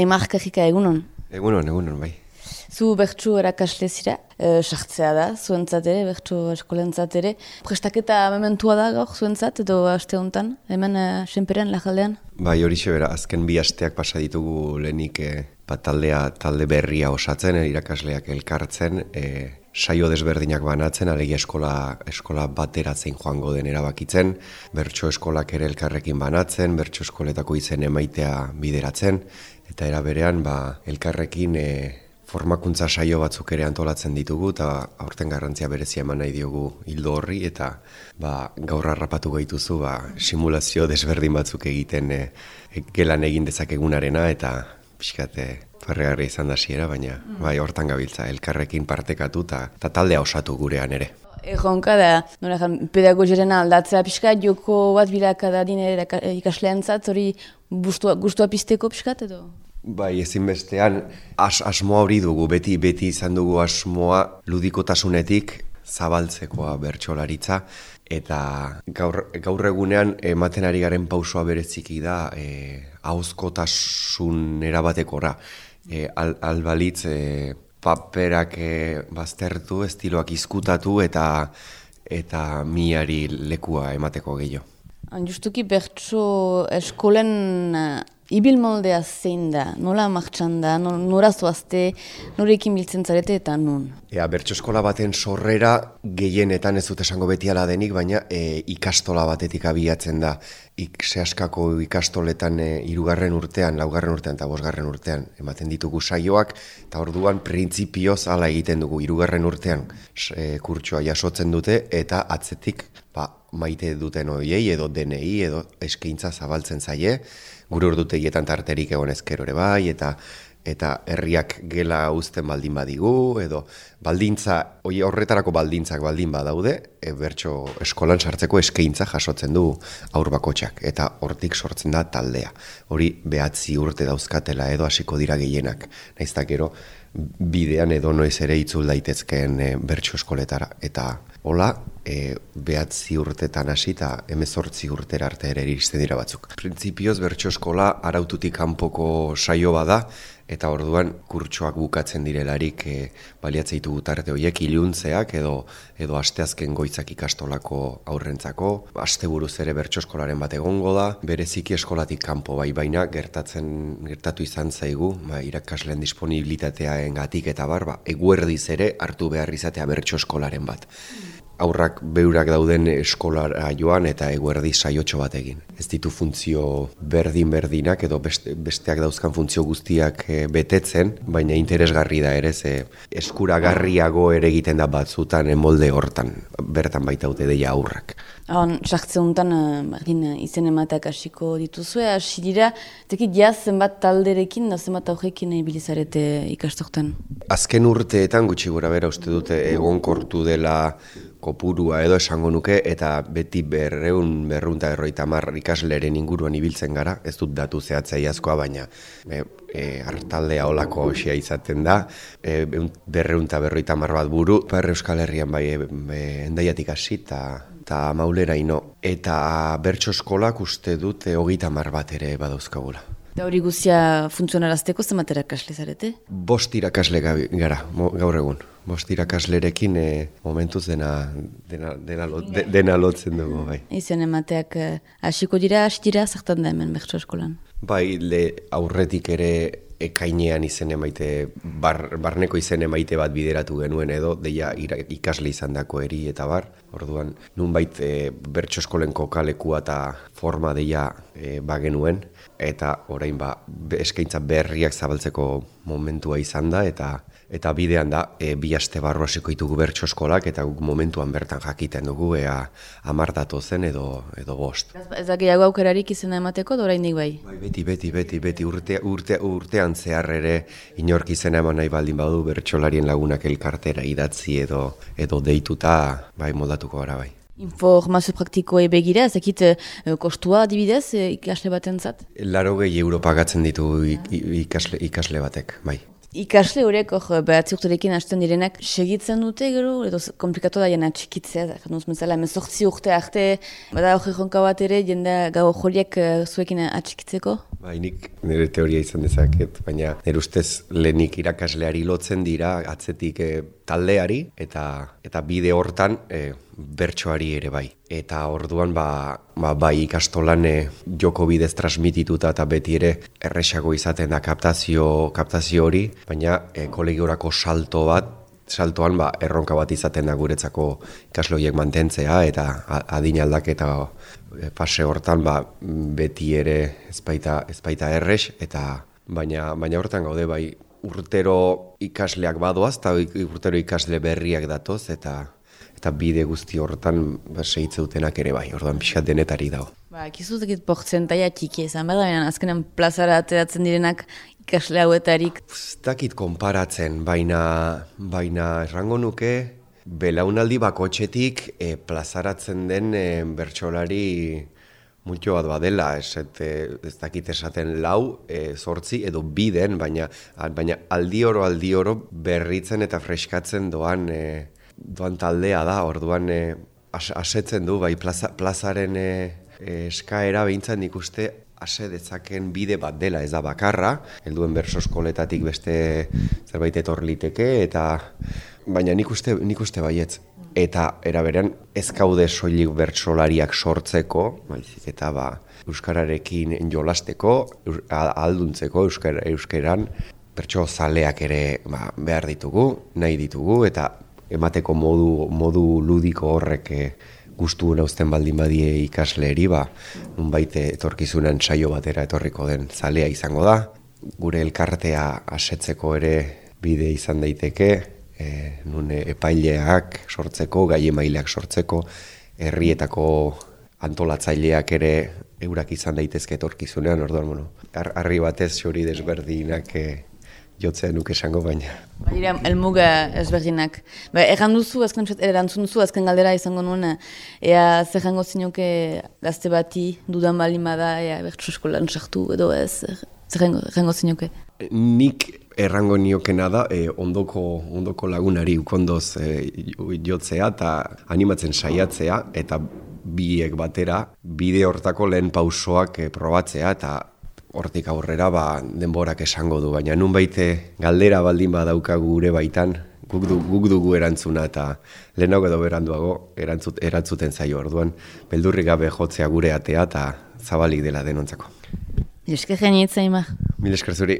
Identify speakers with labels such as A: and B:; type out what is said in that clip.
A: Eimarka jika egunon.
B: Egunon, egunon, bai.
A: Zu bertsu erakasle zira, e, sartzea da, zuentzat ere, bertsu eskolentzat ere. Prestaketa mementua da gaur zuentzat, edo aste honetan, hemen e, senperen, lajaldean?
B: Bai, hori bera, azken bi asteak pasa ditugu lehenik e, taldea, talde berria osatzen, e, irakasleak elkartzen, e, saio desberdinak banatzen, alegia eskola, eskola bateratzen joango den erabakitzen, bertso eskolak ere elkarrekin banatzen, bertso eskoletako izen emaitea bideratzen, eta era berean ba, elkarrekin e, formakuntza saio batzuk ere antolatzen ditugu eta aurten garrantzia berezia eman nahi diogu hildo horri eta ba, gaur harrapatu gaituzu ba, simulazio desberdin batzuk egiten e, gelan egin dezakegunarena eta pixkate farregarri izan da ziera, baina mm. bai hortan gabiltza elkarrekin partekatu eta taldea osatu gurean ere.
A: Egonka da, nora jan, pedagogiaren aldatzea pixka, joko bat bilaka da dinera ikaslean zat, hori gustua pizteko pixkat edo?
B: Bai, ezinbestean as, asmoa hori dugu, beti beti izan dugu asmoa ludikotasunetik zabaltzekoa bertsolaritza eta gaur, gaur egunean ematen ari garen pausoa bereziki da e, hauzkotasun erabatekora. E, al, albalitz e, paperak e, baztertu, estiloak izkutatu eta eta miari lekua emateko gehiago.
A: Justuki bertso eskolen Ibil moldea zein da, nola martxan da, nora zoazte, norekin biltzen zarete eta nun?
B: Ea, bertso eskola baten sorrera gehienetan ez dut esango beti ala denik, baina e, ikastola batetik abiatzen da. Ik, sehaskako ikastoletan e, irugarren urtean, laugarren urtean eta bosgarren urtean ematen ditugu saioak, eta orduan printzipioz ala egiten dugu irugarren urtean e, kurtsua jasotzen dute, eta atzetik ba, maite duten oiei edo denei edo eskaintza zabaltzen zaie, gure urdutegietan tarterik egon ezkero ere bai, eta eta herriak gela uzten baldin badigu, edo baldintza, oi horretarako baldintzak baldin badaude, e, bertso eskolan sartzeko eskaintza jasotzen du aurbakotxak, eta hortik sortzen da taldea. Hori behatzi urte dauzkatela edo hasiko dira gehienak. Naiztak gero, bidean edo noiz ere itzul daitezkeen e, bertso eskoletara. Eta Hola, e, behatzi urtetan hasi eta emezortzi urtera arte ere iristen dira batzuk. Printzipioz bertso eskola araututik kanpoko saio bada eta orduan kurtsoak bukatzen direlarik e, baliatzea ditugu tarte horiek iluntzeak edo edo asteazken goitzak ikastolako aurrentzako. Asteburuz ere bertso eskolaren bat egongo da, bereziki eskolatik kanpo bai baina gertatzen gertatu izan zaigu, ba, irakasleen disponibilitateaengatik eta bar, ba, eguerdiz ere hartu behar izatea bertso eskolaren bat aurrak beurak dauden eskolara joan eta eguerdi saiotxo bat egin. Ez ditu funtzio berdin-berdinak edo beste, besteak dauzkan funtzio guztiak e, betetzen, baina interesgarri da ere, ze eskuragarriago ere egiten da batzutan molde hortan, bertan baita dute deia aurrak.
A: Hon, sartze honetan, uh, izen emateak hasiko dituzue, hasi dira, tekit jaz zenbat talderekin, da zenbat aurrekin ibilizarete ikastokten?
B: Azken urteetan gutxi gura bera uste dute egonkortu dela kopurua edo esango nuke eta beti berreun berrunta erroita mar ikasleren inguruan ibiltzen gara, ez dut datu zehatzei askoa, baina e, e, hartaldea olako osia izaten da, e, berreunta berroita mar bat buru, per Euskal Herrian bai e, e, endaiatik hasi eta maulera ino. Eta bertso eskolak uste dut e, hogita mar bat ere badauzkagula.
A: Da hori guzia funtzionarazteko zenbat erakasle zarete?
B: Bost irakasle gara, gaur egun. Bost irakaslerekin e, momentuz dena, dena, dena, dena lotzen dugu. Bai.
A: Izen emateak eh, hasiko dira, hasi dira, zertan da hemen bertso eskolan?
B: Bai, le aurretik ere ekainean izen emaite, bar, barneko izen emaite bat bideratu genuen edo, deia ikasle izan dako eri eta bar. Orduan, nun bait e, bertso eskolen kokalekua eta forma deia e, bagenuen, eta orain ba, eskaintza berriak zabaltzeko momentua izan da, eta eta bidean da e, bi aste barru hasiko ditugu bertso eskolak eta guk momentuan bertan jakiten dugu ea hamar zen edo edo bost.
A: Ez da gehiago aukerarik izena emateko da oraindik bai.
B: Bai, beti beti beti beti urte, urte, urtean zehar ere inork izena eman nahi baldin badu bertsolarien lagunak elkartera idatzi edo edo deituta bai moldatuko gara bai.
A: Informazio praktikoa begira, ezakit uh, kostua adibidez uh, ikasle batentzat?
B: Laro gehi euro pagatzen ditu ikasle, ikasle batek, bai
A: Ikasle horiek, hor, behatzi urterekin hasten direnak, segitzen dute gero, edo komplikatu da jena txikitzea, da, jenduz mezala, emezortzi urte arte, bada hori jonka bat ere, jende gau horiek uh, zuekin atxikitzeko?
B: Ba, nik nire teoria izan dezaket, baina nire ustez lehenik irakasleari lotzen dira, atzetik eh, taldeari, eta eta bide hortan eh, bertsoari ere bai. Eta orduan ba, ba, bai ikastolan e, joko bidez transmitituta eta beti ere erresago izaten da kaptazio, kaptazio hori, baina e, kolegiorako salto bat, saltoan ba, erronka bat izaten da guretzako ikasloiek mantentzea eta adin aldaketa e, fase hortan ba, beti ere ezpaita, ezpaita erres eta baina, baina hortan gaude bai urtero ikasleak badoaz eta urtero ikasle berriak datoz eta eta bide guzti horretan ba, dutenak ere bai, orduan pixat denetari dago.
A: Ba, kizu zekit portzentaia txiki ezan, bada, baina azkenan plazara ateratzen direnak ikasle hauetarik.
B: Dakit konparatzen, baina, baina errango nuke, belaunaldi bakotxetik e, plazaratzen den e, bertsolari multio bat badela, ez, et, ez dakit esaten lau, e, sortzi edo biden, baina, baina aldi oro aldi oro berritzen eta freskatzen doan e, doan taldea da, orduan e, asetzen du, bai plaza, plazaren e, eskaera behintzen ikuste ase dezaken bide bat dela ez da bakarra, helduen berso eskoletatik beste zerbait etor liteke, eta baina nik uste, nik uste baietz. Eta eraberean ez kaude soilik bertsolariak sortzeko, baizik eta ba, euskararekin jolasteko, alduntzeko euskar, euskeran, bertso zaleak ere ba, behar ditugu, nahi ditugu, eta emateko modu, modu ludiko horrek eh, gustu uzten baldin badie ikasleeri, ba, nunbait etorkizunen saio batera etorriko den zalea izango da. Gure elkartea asetzeko ere bide izan daiteke, e, nun epaileak sortzeko, gai emaileak sortzeko, herrietako antolatzaileak ere eurak izan daitezke etorkizunean, orduan, bueno, arri batez xori desberdinak e, jotzea nuke esango baina.
A: Baina, elmuga ezberdinak. Ba, egan duzu, azken erantzun duzu, azken galdera izango nuen, ea zer jango zinuke gazte bati, dudan bali bada, ea bertsu eskolan sartu edo ez, zer jango zinuke?
B: Nik errango niokena da, e, ondoko, ondoko lagunari ukondoz e, jotzea eta animatzen saiatzea, eta biek batera, bide hortako lehen pausoak e, probatzea, eta hortik aurrera ba, denborak esango du, baina nun baite galdera baldin badauka gure baitan, guk, du, guk dugu erantzuna eta lehenago edo beranduago erantzut, erantzuten zaio orduan, beldurri gabe jotzea gure atea eta zabalik dela denontzako.
A: Esker genietza ima.
B: Mil esker zuri.